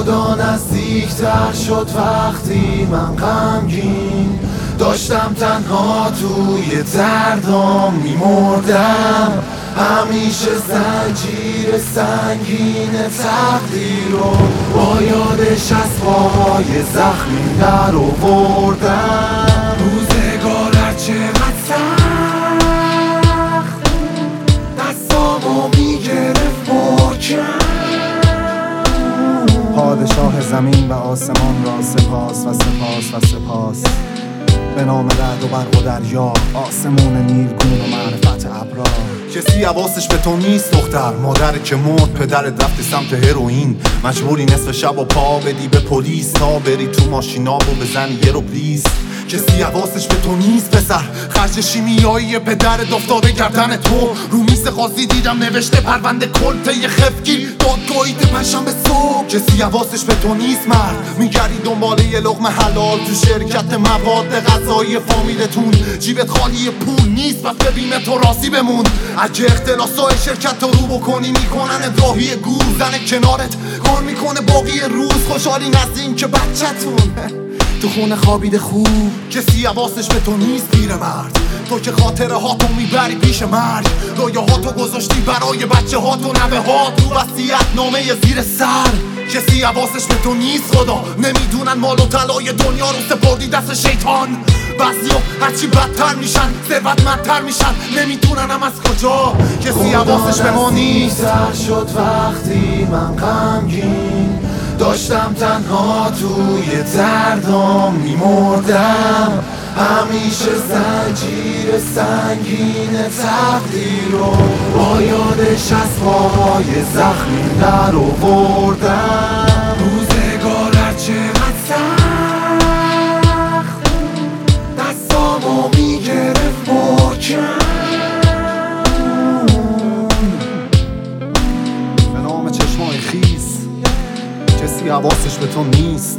خدا نزدیکتر شد وقتی من غمگین داشتم تنها توی دردام میمردم. همیشه زنجیر سنگین تقدیر رو با یادش از پای زخمی در آوردم. روزگار پادشاه زمین و آسمان را سپاس و سپاس و سپاس. به نام رد و برق و دریا آسمون نیلگون و معرفت ابرا. کسی حواسش به تو نیست دختر. مادر که مرد پدرت رفتی سمت هروئین. مجبوری نصف شب و پا بدی به پلیس. تا بری تو ماشینا و بزنی یه رو پلیس. کسی حواسش به تو نیست پسر. خرج شیمیایی پدر افتاده گردن تو. رو میز قاضی دیدم نوشته پرونده کلته خفگی دادگاهی به صبح. کسی حواسش به تو نیست مرد. میگردی دنبال یه لغم حلال تو شرکت مواد غذایی فامیلتون. جیبت خالی پول نیست پس ببینه تو راضی بمون. اگه اختلاسای شرکت رو رو بکنی می‌کنن راهی گور زن کنارت. کار می‌کنه باقی روز. خوشحالی نزدین که بچهتون. تو خونه خوابیده خوب. کسی حواسش به تو نیست مرد. تو که خاطره ها تو می‌بری پیش مرگ. رویه ها تو گذاشتی برای بچه ها تو نوه ها تو وسیعت نامه زیر سر. کسی حواسش به تو نیست خدا. نمی‌دونن مال و طلای دنیا رو سپردی دست شیطان. بعضی هرچی بدتر میشن ثروتمندتر میشن. نمی‌دونن هم از کجا. کسی حواسش به ما نیست. شد وقتی من غمگین داشتم تنها توی دردام میمردم. همیشه زنجیر سنگین تقدیر رو با یادش از پای زخمی در کسی حواسش به تو نیست.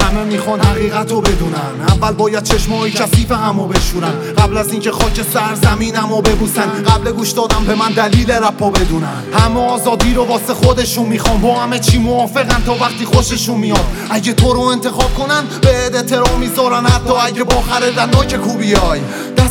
همه می‌خوان حقیقت بدونن. اول باید چشمای کثیف همو بشورن. قبل از اینکه خاک سرزمینمو ببوسن. قبل گوش دادم به من دلیل رپا بدونن. همه آزادی رو واسه خودشون می‌خوان. با همه چی موافقن تا وقتی خوششون میاد. اگه تو رو انتخاب کنن به احترام می‌ذارن. حتی اگه با خریدن نوک کوبیای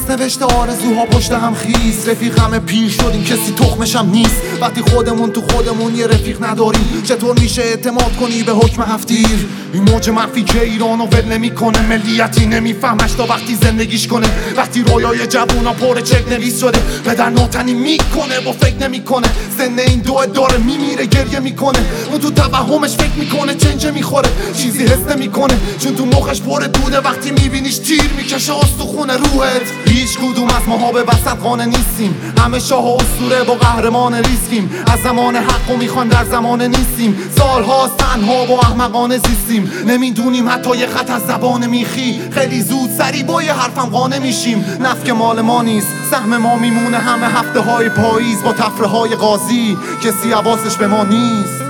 نوشته آرزوها پشت هم خیز رفیق همه پیر شدیم کسی تخمشم نیست. وقتی خودمون تو خودمون یه رفیق نداریم چطور میشه اعتماد کنی به حکم هفتیر؟ این موج منفی که ایرانو ول نمی‌کنه ملیتی نمیفهمش تا وقتی زندگیش کنه. وقتی رویای جوونا پر چک نویس شده پدر ناتنی می‌کنه با فکر نمی‌کنه. سن این دو داره میمیره گریه می‌کنه. اون تو توهمش فکر می‌کنه چنجه می‌خوره. چیزی حس نمی‌کنه چون تو مخش پر دوده. وقتی میبینیش تیر می‌کشه خونه روحت. هیچ کدوم از ماها به وسط خانه نیستیم. همه شاه و اسطوره با قهرمان ریسکیم از زمان حق و می‌خوان در زمان نیستیم. سالها تنها با احمقانه زیستیم. نمی‌دونیم حتی یه خط از زبان میخی. خیلی زود سری با یه حرفم قانه میشیم. نفک مال ما نیست. سهم ما میمونه همه هفته های پاییز با تفره های قاضی. کسی حواسش به ما نیست.